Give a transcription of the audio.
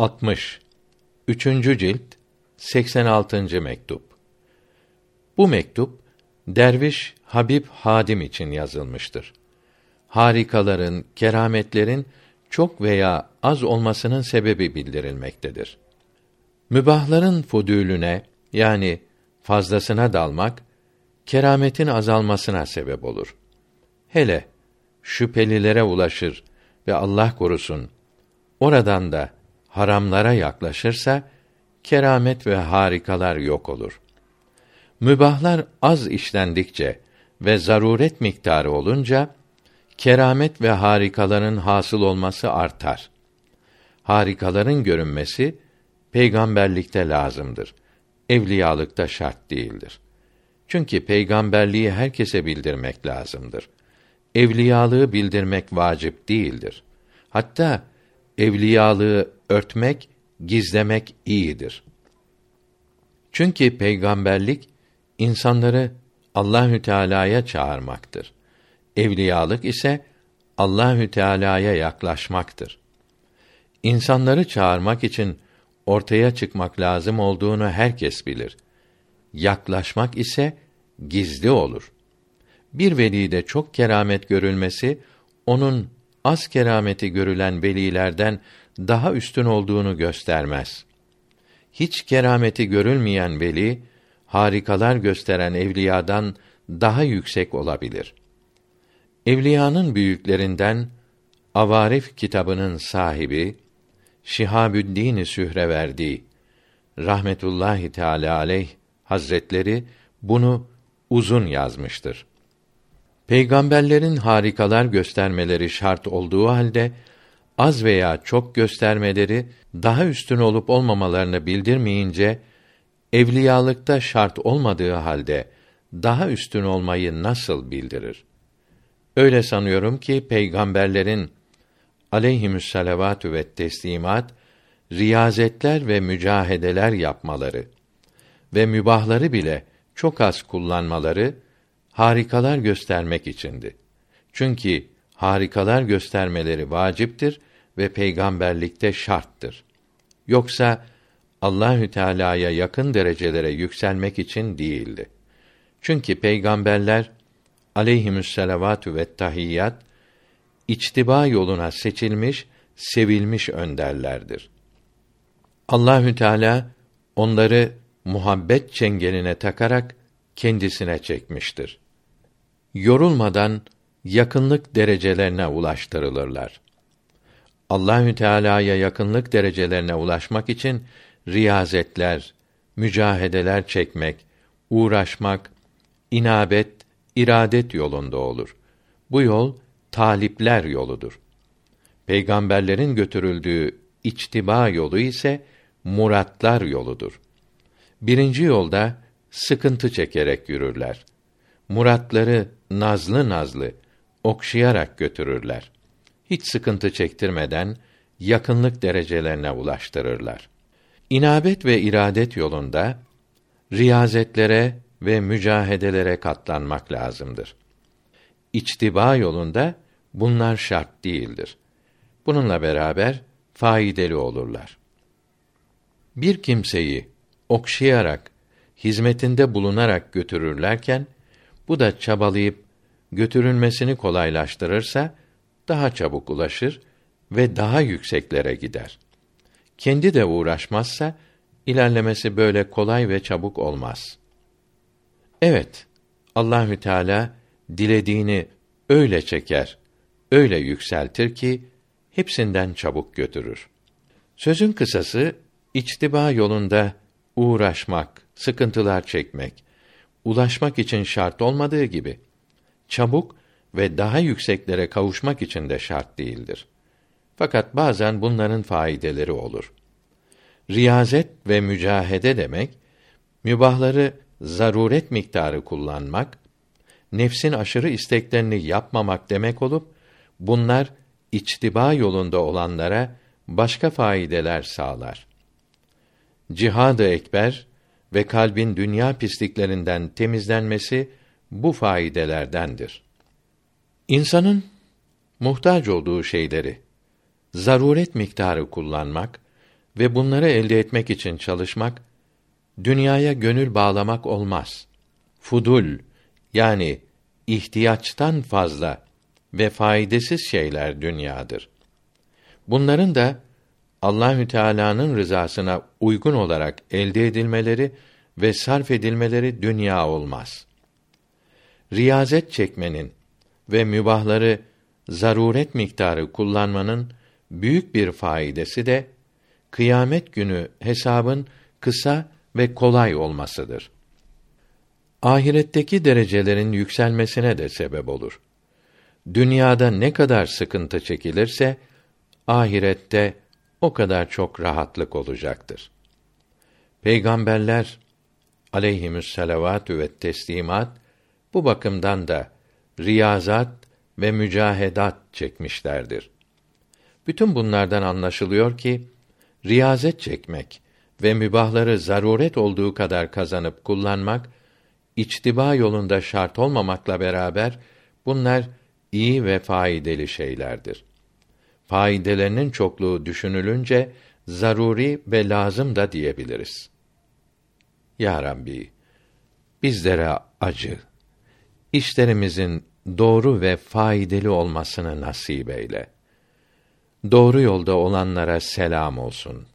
60 3. cilt 86. mektup. Bu mektup derviş Habib Hadim için yazılmıştır. Harikaların, kerametlerin çok veya az olmasının sebebi bildirilmektedir. Mübahların fudülüne yani fazlasına dalmak kerametin azalmasına sebep olur. Hele şüphelilere ulaşır ve Allah korusun oradan da haramlara yaklaşırsa keramet ve harikalar yok olur. Mübahlar az işlendikçe ve zaruret miktarı olunca keramet ve harikaların hasıl olması artar. Harikaların görünmesi peygamberlikte lazımdır. Evliyalıkta şart değildir. Çünkü peygamberliği herkese bildirmek lazımdır. Evliyalığı bildirmek vacip değildir. Hatta evliyalığı örtmek, gizlemek iyidir. Çünkü peygamberlik insanları Allahü Teala'ya çağırmaktır. Evliyalık ise Allahü Teala'ya yaklaşmaktır. İnsanları çağırmak için ortaya çıkmak lazım olduğunu herkes bilir. Yaklaşmak ise gizli olur. Bir velide çok keramet görülmesi onun az kerameti görülen velilerden daha üstün olduğunu göstermez. Hiç kerameti görülmeyen veli harikalar gösteren evliyadan daha yüksek olabilir. Evliyanın büyüklerinden Avarif kitabının sahibi Şihabüddin Sühreverdi rahmetullahi teala aleyh hazretleri bunu uzun yazmıştır. Peygamberlerin harikalar göstermeleri şart olduğu halde az veya çok göstermeleri daha üstün olup olmamalarını bildirmeyince evliyalıkta şart olmadığı halde daha üstün olmayı nasıl bildirir? Öyle sanıyorum ki peygamberlerin aleyhimüsselavatü ve teslimat riyazetler ve mücahedeler yapmaları ve mübahları bile çok az kullanmaları harikalar göstermek içindi. Çünkü harikalar göstermeleri vaciptir ve peygamberlikte şarttır. Yoksa Allahü Teala'ya yakın derecelere yükselmek için değildi. Çünkü peygamberler aleyhimüsselavatü ve tahiyyat içtiba yoluna seçilmiş, sevilmiş önderlerdir. Allahü Teala onları muhabbet çengeline takarak kendisine çekmiştir. Yorulmadan yakınlık derecelerine ulaştırılırlar. Allahü Teala'ya yakınlık derecelerine ulaşmak için riyazetler, mücahedeler çekmek, uğraşmak, inabet, iradet yolunda olur. Bu yol talipler yoludur. Peygamberlerin götürüldüğü içtiba yolu ise muratlar yoludur. Birinci yolda sıkıntı çekerek yürürler. Muratları nazlı nazlı okşayarak götürürler. Hiç sıkıntı çektirmeden yakınlık derecelerine ulaştırırlar. İnabet ve iradet yolunda riyazetlere ve mücahedelere katlanmak lazımdır. İçtiba yolunda bunlar şart değildir. Bununla beraber faydalı olurlar. Bir kimseyi okşayarak, hizmetinde bulunarak götürürlerken bu da çabalayıp götürülmesini kolaylaştırırsa daha çabuk ulaşır ve daha yükseklere gider. Kendi de uğraşmazsa ilerlemesi böyle kolay ve çabuk olmaz. Evet, Allahü Teala dilediğini öyle çeker, öyle yükseltir ki hepsinden çabuk götürür. Sözün kısası içtiba yolunda uğraşmak, sıkıntılar çekmek, ulaşmak için şart olmadığı gibi çabuk ve daha yükseklere kavuşmak için de şart değildir. Fakat bazen bunların faydeleri olur. Riyazet ve mücahede demek mübahları zaruret miktarı kullanmak, nefsin aşırı isteklerini yapmamak demek olup bunlar içtiba yolunda olanlara başka faydeler sağlar. Cihad-ı ekber ve kalbin dünya pisliklerinden temizlenmesi bu faydelerdendir. İnsanın muhtaç olduğu şeyleri zaruret miktarı kullanmak ve bunları elde etmek için çalışmak dünyaya gönül bağlamak olmaz. Fudul yani ihtiyaçtan fazla ve faydasız şeyler dünyadır. Bunların da Allahü Teala'nın rızasına uygun olarak elde edilmeleri ve sarf edilmeleri dünya olmaz. Riyazet çekmenin ve mübahları zaruret miktarı kullanmanın büyük bir faydası de kıyamet günü hesabın kısa ve kolay olmasıdır. Ahiretteki derecelerin yükselmesine de sebep olur. Dünyada ne kadar sıkıntı çekilirse ahirette o kadar çok rahatlık olacaktır. Peygamberler aleyhimüs ve teslimat bu bakımdan da riyazat ve mücahedat çekmişlerdir. Bütün bunlardan anlaşılıyor ki riyazet çekmek ve mübahları zaruret olduğu kadar kazanıp kullanmak içtiba yolunda şart olmamakla beraber bunlar iyi ve faydalı şeylerdir. Faydelerinin çokluğu düşünülünce zaruri ve lazım da diyebiliriz. Ya Rabbi, bizlere acı, işlerimizin doğru ve faydalı olmasını nasip eyle. Doğru yolda olanlara selam olsun.